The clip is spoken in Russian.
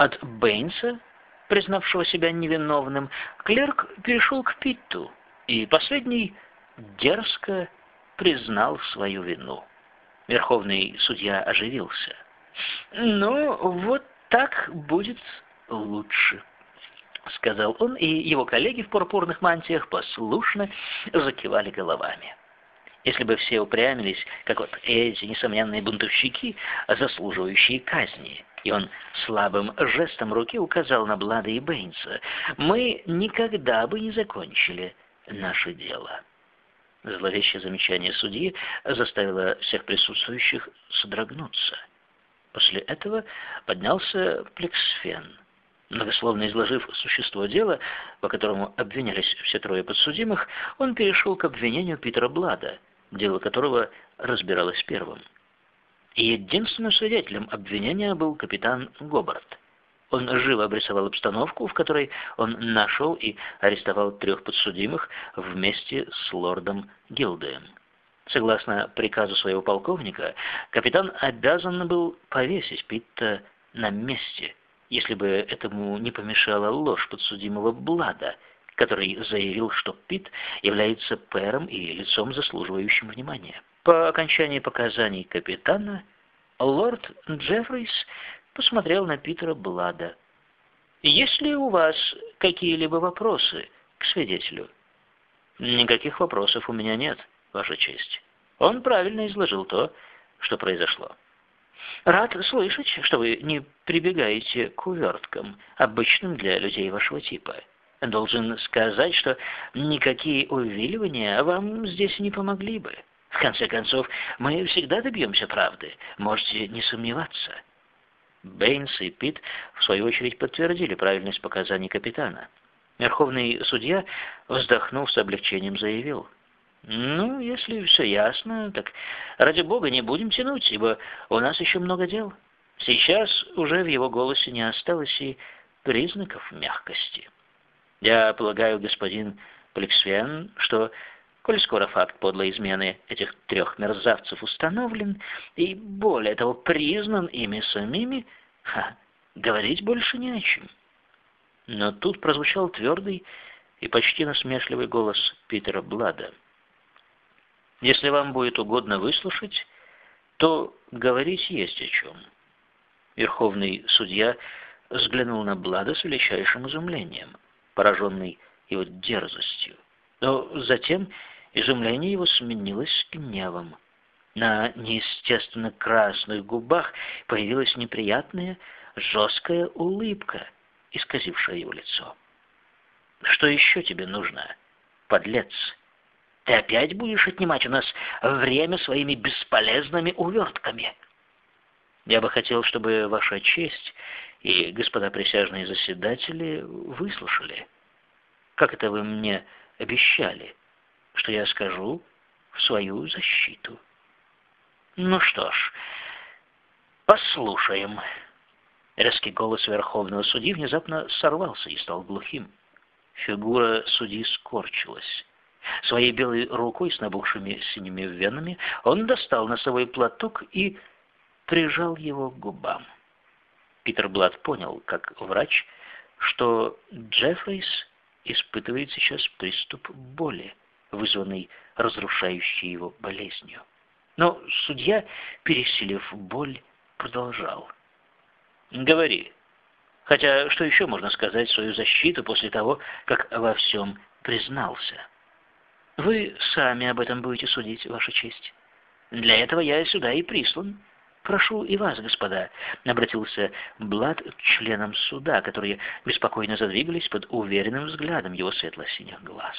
От Бэйнса, признавшего себя невиновным, клерк перешел к Питту, и последний дерзко признал свою вину. Верховный судья оживился. «Ну, вот так будет лучше», — сказал он, и его коллеги в пурпурных мантиях послушно закивали головами. Если бы все упрямились, как вот эти несомненные бунтовщики, заслуживающие казни, и он слабым жестом руки указал на Блада и Бэйнса, мы никогда бы не закончили наше дело. Зловещее замечание судьи заставило всех присутствующих содрогнуться. После этого поднялся Плексфен. Многословно изложив существо дела, по которому обвинялись все трое подсудимых, он перешел к обвинению Питера Блада, дело которого разбиралось первым. И единственным свидетелем обвинения был капитан Гобарт. Он живо обрисовал обстановку, в которой он нашел и арестовал трех подсудимых вместе с лордом Гилдеем. Согласно приказу своего полковника, капитан обязан был повесить Питта на месте, если бы этому не помешала ложь подсудимого Блада, который заявил, что Питт является пэром и лицом, заслуживающим внимания. По окончании показаний капитана, лорд Джеффрис посмотрел на Питера Блада. «Есть ли у вас какие-либо вопросы к свидетелю?» «Никаких вопросов у меня нет, Ваша честь. Он правильно изложил то, что произошло». «Рад слышать, что вы не прибегаете к уверткам, обычным для людей вашего типа. Должен сказать, что никакие увиливания вам здесь не помогли бы. В конце концов, мы всегда добьемся правды, можете не сомневаться». Бэйнс и Пит, в свою очередь, подтвердили правильность показаний капитана. Верховный судья, вздохнув с облегчением, заявил, «Ну, если все ясно, так ради бога не будем тянуть, ибо у нас еще много дел». Сейчас уже в его голосе не осталось и признаков мягкости. «Я полагаю, господин Плексвен, что Коль скоро факт подлой измены этих трех мерзавцев установлен и, более того, признан ими самими, ха, говорить больше не о чем. Но тут прозвучал твердый и почти насмешливый голос Питера Блада. «Если вам будет угодно выслушать, то говорить есть о чем». Верховный судья взглянул на Блада с величайшим изумлением, пораженный его дерзостью. Но затем изумление его сменилось гневом. На неестественно красных губах появилась неприятная, жесткая улыбка, исказившая его лицо. «Что еще тебе нужно, подлец? Ты опять будешь отнимать у нас время своими бесполезными увертками?» «Я бы хотел, чтобы ваша честь и господа присяжные заседатели выслушали. Как это вы мне обещали, что я скажу в свою защиту. Ну что ж, послушаем. Резкий голос Верховного Судьи внезапно сорвался и стал глухим. Фигура судьи скорчилась. Своей белой рукой с набухшими синими венами он достал носовой платок и прижал его к губам. Питер Блад понял, как врач, что Джеффрейс испытывает сейчас приступ боли, вызванный разрушающей его болезнью. Но судья, пересилив боль, продолжал. «Говори. Хотя что еще можно сказать в свою защиту после того, как во всем признался? Вы сами об этом будете судить, Ваша честь. Для этого я сюда и прислан». «Прошу и вас, господа», — обратился Блад к членам суда, которые беспокойно задвигались под уверенным взглядом его светло-синих глаз.